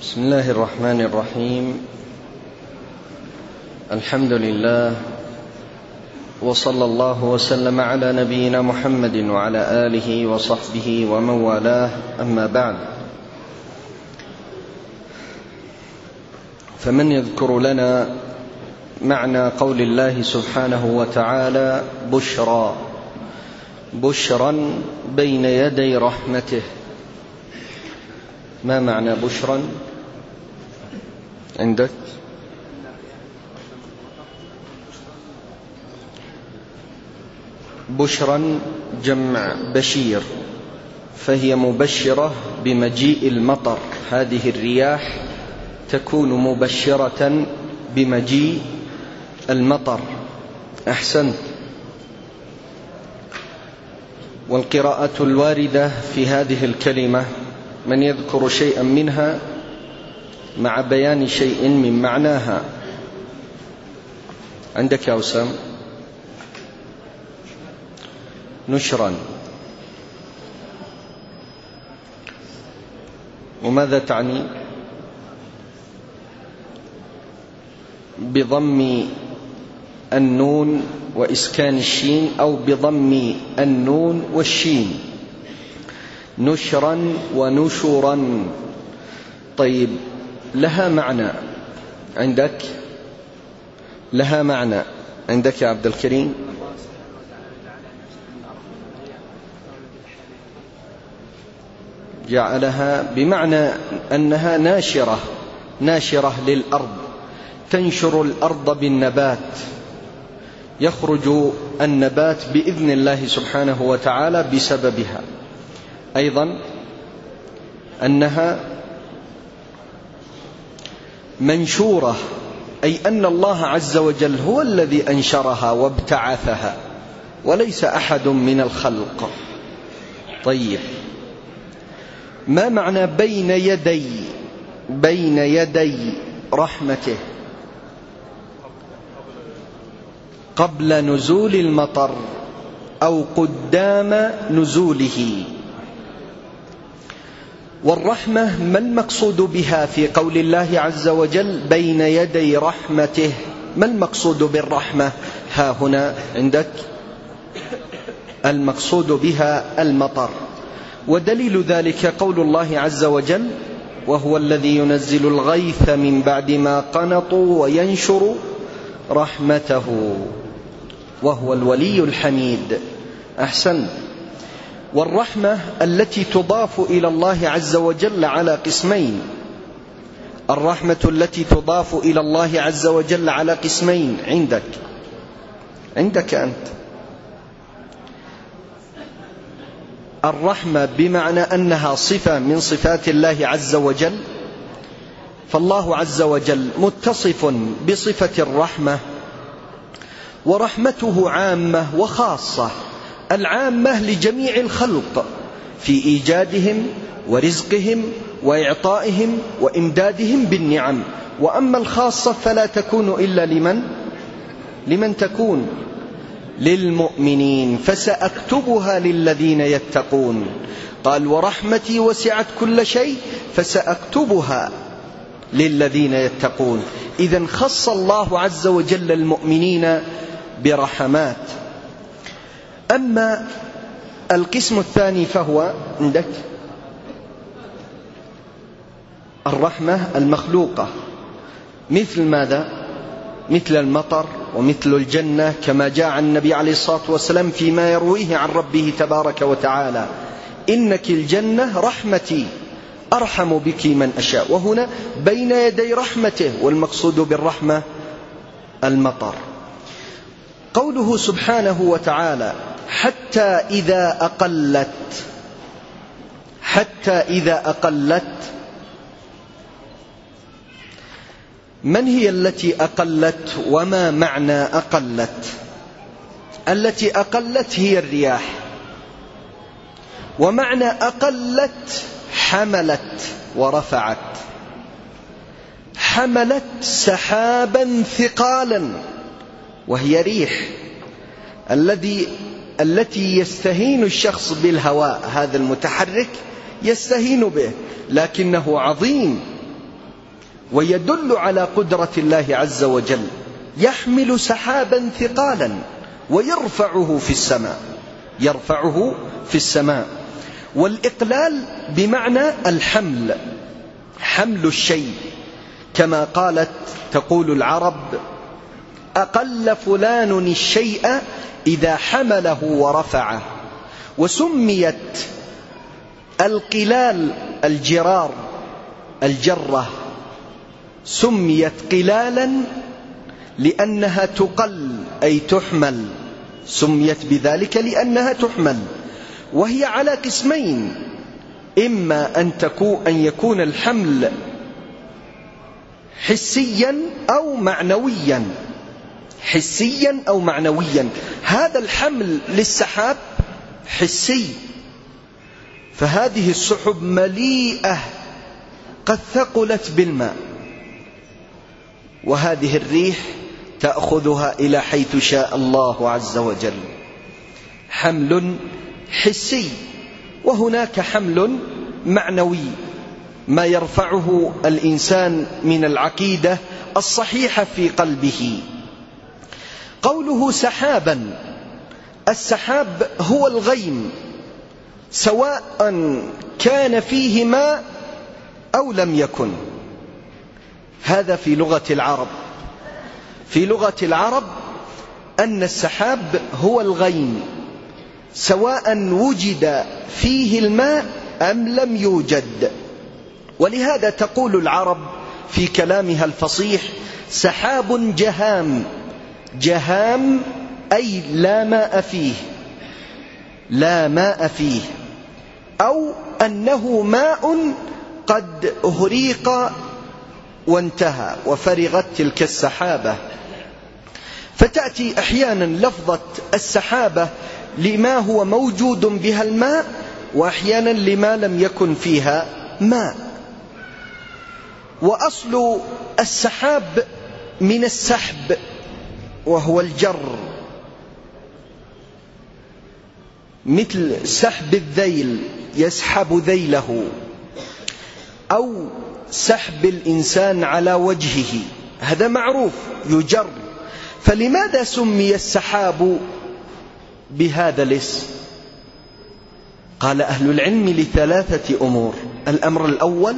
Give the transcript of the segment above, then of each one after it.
بسم الله الرحمن الرحيم. الحمد لله وصلى الله وسلم على نبينا محمد وعلى آله وصحبه ومن والاه أما بعد فمن يذكر لنا معنى قول الله سبحانه وتعالى بشرى بشرا بين يدي رحمته. ما معنى بشرا؟ عندك؟ بشرا جمع بشير فهي مبشرة بمجيء المطر. هذه الرياح تكون مبشرة بمجيء المطر. أحسنت. والقراءة الواردة في هذه الكلمة من يذكر شيئا منها؟ مع بيان شيء من معناها. عندك يا أسام؟ نشرا. وماذا تعني؟ بضم النون وإسكان الشين أو بضم النون والشين. نشرا ونشرا. طيب لها معنى عندك؟ لها معنى عندك يا عبد الكريم؟ جعلها بمعنى أنها ناشرة ناشرة للأرض تنشر الأرض بالنبات. يخرج النبات بإذن الله سبحانه وتعالى بسببها. أيضا أنها منشورة أي أن الله عز وجل هو الذي أنشرها وابتعثها وليس أحد من الخلق. طيب. ما معنى بين يدي؟ بين يدي رحمته. قبل نزول المطر أو قدام نزوله. والرحمة ما المقصود بها في قول الله عز وجل بين يدي رحمته؟ ما المقصود بالرحمة؟ ها هنا عندك المقصود بها المطر. ودليل ذلك قول الله عز وجل وهو الذي ينزل الغيث من بعد ما قنطوا وينشر رحمته. وهو الولي الحميد. احسنت والرحمة التي تضاف إلى الله عز وجل على قسمين. الرحمة التي تضاف إلى الله عز وجل على قسمين. عندك. عندك أنت. الرحمة بمعنى أنها صفة من صفات الله عز وجل. فالله عز وجل متصف بصفة الرحمة. ورحمته عامة وخاصة. العامة لجميع الخلق في إيجادهم ورزقهم وإعطائهم وإمدادهم بالنعم. وأما الخاصة فلا تكون إلا لمن؟ لمن تكون؟ للمؤمنين. فسأكتبها للذين يتقون. قال ورحمتي وسعت كل شيء فسأكتبها للذين يتقون. إذا خص الله عز وجل المؤمنين برحمات. أما القسم الثاني فهو عندك الرحمة المخلوقة. مثل ماذا؟ مثل المطر ومثل الجنة كما جاء عن النبي عليه الصلاة والسلام فيما يرويه عن ربه تبارك وتعالى. إنك الجنة رحمتي أرحم بك من أشاء. وهنا بين يدي رحمته والمقصود بالرحمة المطر. قوله سبحانه وتعالى حتى إذا أقلت حتى إذا أقلت. من هي التي أقلت وما معنى أقلت؟ التي أقلت هي الرياح. ومعنى أقلت حملت ورفعت. حملت سحابا ثقالا. وهي ريح الذي التي يستهين الشخص بالهواء هذا المتحرك يستهين به لكنه عظيم ويدل على قدرة الله عز وجل يحمل سحابا ثقالا ويرفعه في السماء يرفعه في السماء. والإقلال بمعنى الحمل حمل الشيء كما قالت تقول العرب أقل فلان الشيء إذا حمله ورفعه وسميت القلال الجرار الجرة سميت قلالا لأنها تقل أي تحمل سميت بذلك لأنها تحمل وهي على قسمين إما أن, تكون أن يكون الحمل حسيا أو معنويا. حسيا أو معنويا. هذا الحمل للسحاب حسي. فهذه السحب مليئة قد ثقلت بالماء. وهذه الريح تأخذها إلى حيث شاء الله عز وجل. حمل حسي. وهناك حمل معنوي ما يرفعه الإنسان من العقيدة الصحيحة في قلبه. قوله سحابا. السحاب هو الغيم سواء كان فيه ماء أو لم يكن. هذا في لغة العرب. في لغة العرب أن السحاب هو الغيم سواء وجد فيه الماء أم لم يوجد. ولهذا تقول العرب في كلامها الفصيح سحاب جهام. جهام أي لا ماء فيه لا ماء فيه أو أنه ماء قد أهريق وانتهى وفرغت تلك السحابة. فتأتي أحيانا لفظة السحابة لما هو موجود بها الماء وأحيانا لما لم يكن فيها ماء. وأصل السحاب من السحب. وهو الجر. مثل سحب الذيل يسحب ذيله. أو سحب الإنسان على وجهه. هذا معروف يجر. فلماذا سمي السحاب بهذا الاسم؟ قال أهل العلم لثلاثة أمور. الأمر الأول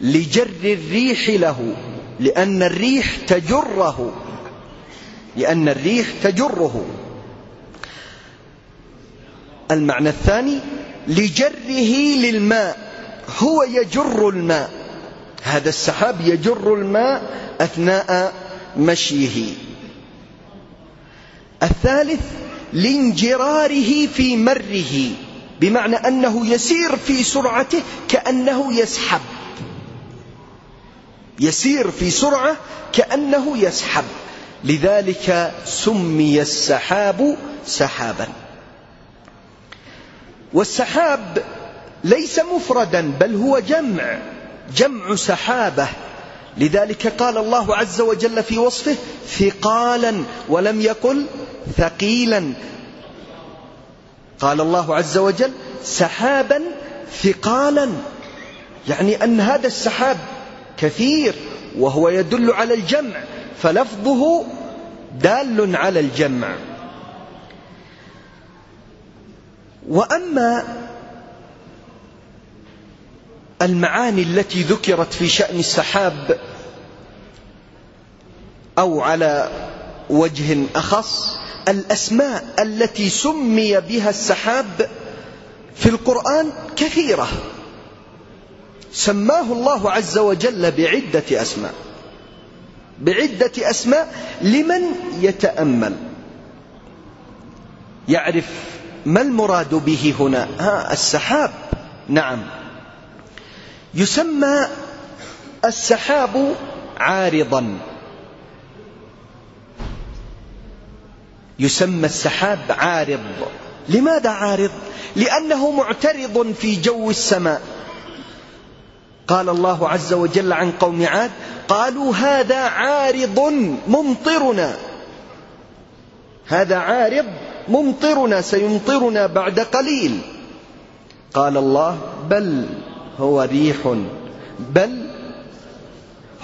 لجر الريح له. لأن الريح تجره. لأن الريح تجره. المعنى الثاني لجره للماء. هو يجر الماء. هذا السحاب يجر الماء أثناء مشيه. الثالث لانجراره في مره. بمعنى أنه يسير في سرعته كأنه يسحب. يسير في سرعة كأنه يسحب. لذلك سمي السحاب سحابا. والسحاب ليس مفردا بل هو جمع جمع سحابة. لذلك قال الله عز وجل في وصفه ثقالا ولم يقل ثقيلا. قال الله عز وجل سحابا ثقالا. يعني أن هذا السحاب كثير وهو يدل على الجمع. فلفظه دال على الجمع. وأما المعاني التي ذكرت في شأن السحاب أو على وجه أخص الأسماء التي سمي بها السحاب في القرآن كثيرة. سماه الله عز وجل بعدة أسماء. بعدة أسماء لمن يتأمل. يعرف ما المراد به هنا. ها السحاب. نعم. يسمى السحاب عارضا. يسمى السحاب عارض. لماذا عارض؟ لأنه معترض في جو السماء. قال الله عز وجل عن قوم عاد قالوا هذا عارض ممطرنا. هذا عارض ممطرنا سيمطرنا بعد قليل. قال الله بل هو ريح. بل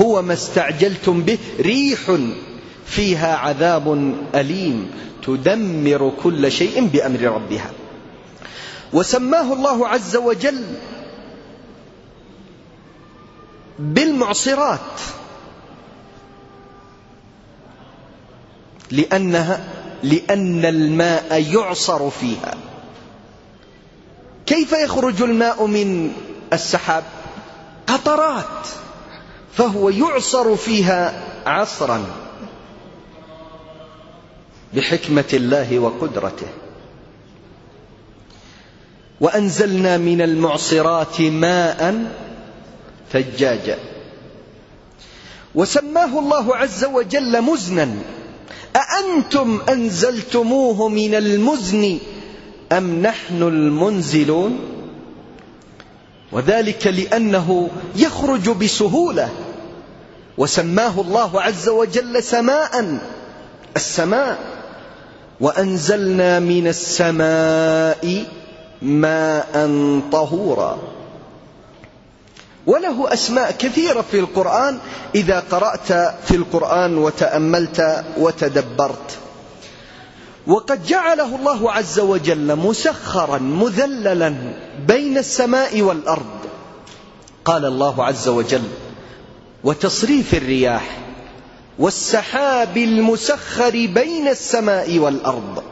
هو ما استعجلتم به ريح. فيها عذاب أليم تدمر كل شيء بأمر ربها. وسماه الله عز وجل بالمعصرات. لأنها لأن الماء يعصر فيها. كيف يخرج الماء من السحاب؟ قطرات. فهو يعصر فيها عصرا. بحكمة الله وقدرته. وأنزلنا من المعصرات ماء ثجاجا وسماه الله عز وجل مزنا. أأنتم أنزلتموه من المزن أم نحن المنزلون؟ وذلك لأنه يخرج بسهولة. وسماه الله عز وجل سماء السماء. وأنزلنا من السماء ماء طهورا. وله أسماء كثيرة في القرآن إذا قرأت في القرآن وتأملت وتدبرت. وقد جعله الله عز وجل مسخرا مذللا بين السماء والأرض. قال الله عز وجل وتصريف الرياح والسحاب المسخر بين السماء والأرض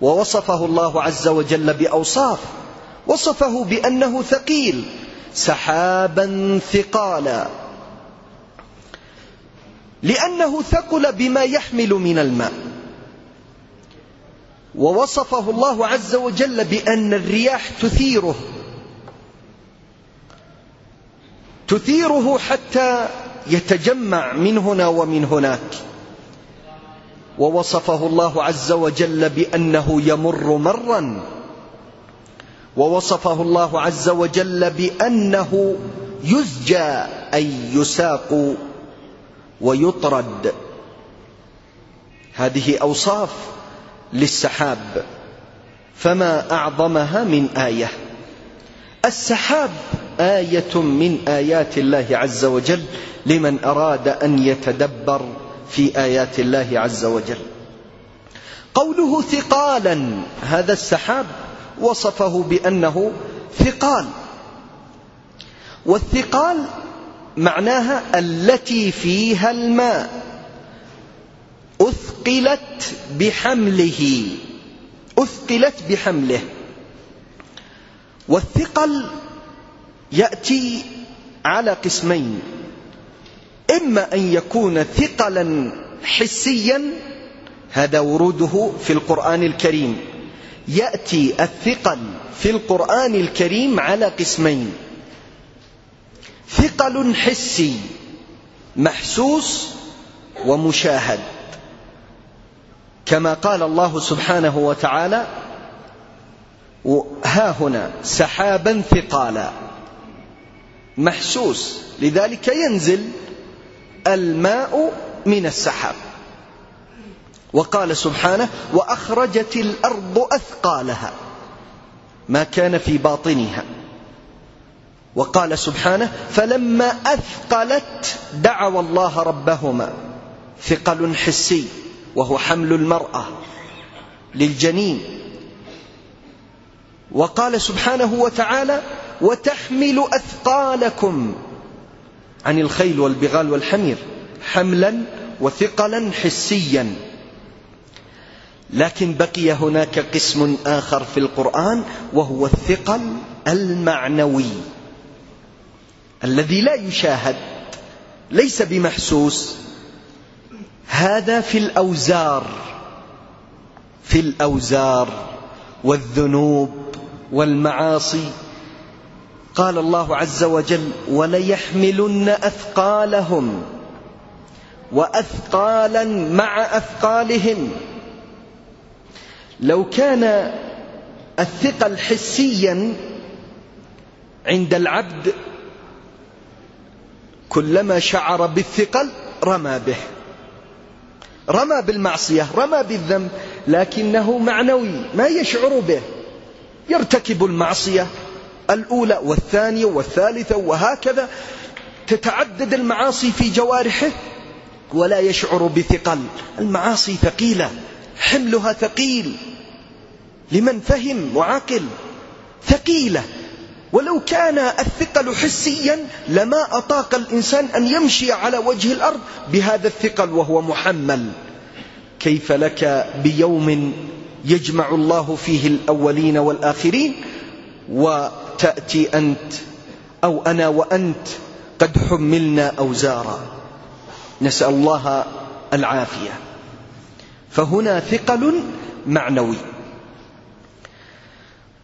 ووصفه الله عز وجل بأوصاف. وصفه بأنه ثقيل سحابا ثقالا. لأنه ثقل بما يحمل من الماء. ووصفه الله عز وجل بأن الرياح تثيره. تثيره حتى يتجمع من هنا ومن هناك. ووصفه الله عز وجل بأنه يمر مرا. ووصفه الله عز وجل بأنه يزجى أي يساق ويطرد. هذه أوصاف للسحاب فما أعظمها من آية. السحاب آية من آيات الله عز وجل لمن أراد أن يتدبر في آيات الله عز وجل. قوله ثقالا هذا السحاب وصفه بأنه ثقال. والثقال معناها التي فيها الماء. أثقلت بحمله. أثقلت بحمله. والثقل يأتي على قسمين. إما أن يكون ثقلا حسيا هذا وروده في القرآن الكريم. يأتي الثقل في القرآن الكريم على قسمين. ثقل حسي محسوس ومشاهد. كما قال الله سبحانه وتعالى ها هنا سحابا ثقالا. محسوس لذلك ينزل الماء من السحاب. وقال سبحانه وأخرجت الأرض أثقالها ما كان في باطنها. وقال سبحانه فلما أثقلت دعوا الله ربهما ثقل حسي وهو حمل المرأة للجنين. وقال سبحانه وتعالى وتحمل أثقالكم عن الخيل والبغال والحمير حملا وثقلا حسيا. لكن بقي هناك قسم آخر في القرآن وهو الثقل المعنوي الذي لا يشاهد ليس بمحسوس. هذا في الأوزار في الأوزار والذنوب والمعاصي. قال الله عز وجل وليحملن أثقالهم وأثقالا مع أثقالهم لو كان الثقل حسيا عند العبد كلما شعر بالثقل رمى به. رمى بالمعصية رمى بالذنب لكنه معنوي ما يشعر به. يرتكب المعصية الأولى والثانية والثالثة وهكذا تتعدد المعاصي في جوارحه ولا يشعر بثقل. المعاصي ثقيلة حملها ثقيل. لمن فهم وعقل ثقيلة. ولو كان الثقل حسيا لما أطاق الإنسان أن يمشي على وجه الأرض بهذا الثقل وهو محمل. كيف لك بيوم يجمع الله فيه الأولين والآخرين وتأتي أنت أو أنا وأنت قد حملنا أوزارا. نسأل الله العافية. فهنا ثقل معنوي.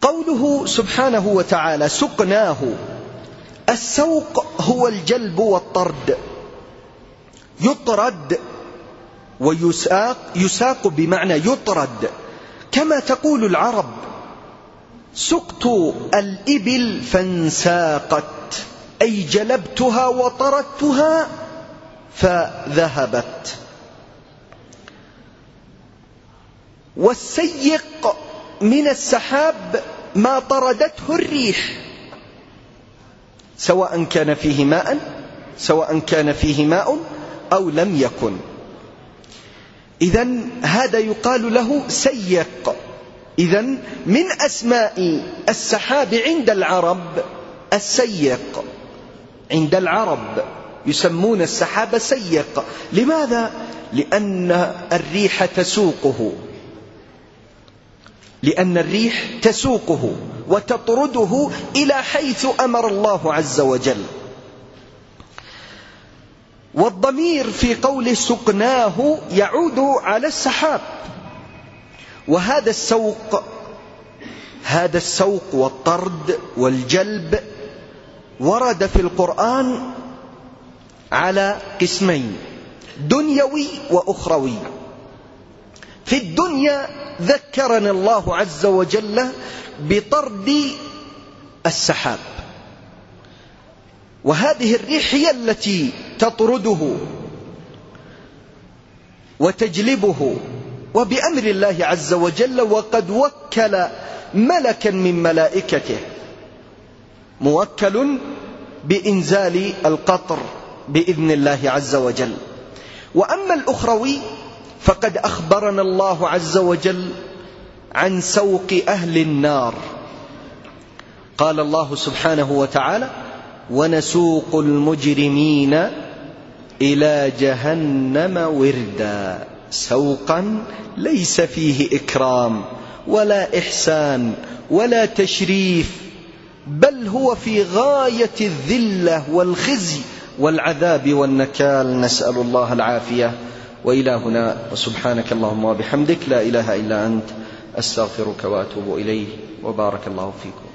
قوله سبحانه وتعالى سقناه. السوق هو الجلب والطرد. يطرد ويساق يساق بمعنى يطرد. كما تقول العرب سقت الإبل فانساقت أي جلبتها وطردتها فذهبت. والسيق من السحاب ما طردته الريح. سواء كان فيه ماء سواء كان فيه ماء أو لم يكن. إذا هذا يقال له سيق. إذا من أسماء السحاب عند العرب السيق. عند العرب يسمون السحاب سيق. لماذا؟ لأن الريح تسوقه. لأن الريح تسوقه وتطرده إلى حيث أمر الله عز وجل. والضمير في قول سقناه يعود على السحاب. وهذا السوق هذا السوق والطرد والجلب ورد في القرآن على قسمين دنيوي وأخروي. في الدنيا ذكرنا الله عز وجل بطرد السحاب. وهذه الريح هي التي تطرده وتجلبه وبأمر الله عز وجل وقد وكل ملكا من ملائكته موكل بإنزال القطر بإذن الله عز وجل. وأما الأخروي فقد أخبرنا الله عز وجل عن سوق أهل النار. قال الله سبحانه وتعالى ونسوق المجرمين إلى جهنم وردا. سوقا ليس فيه إكرام ولا إحسان ولا تشريف بل هو في غاية الذلة والخزي والعذاب والنكال. نسأل الله العافية. وإلى هنا وسبحانك اللهم وبحمدك لا إله إلا أنت أستغفرك وأتوب إليه وبارك الله فيكم.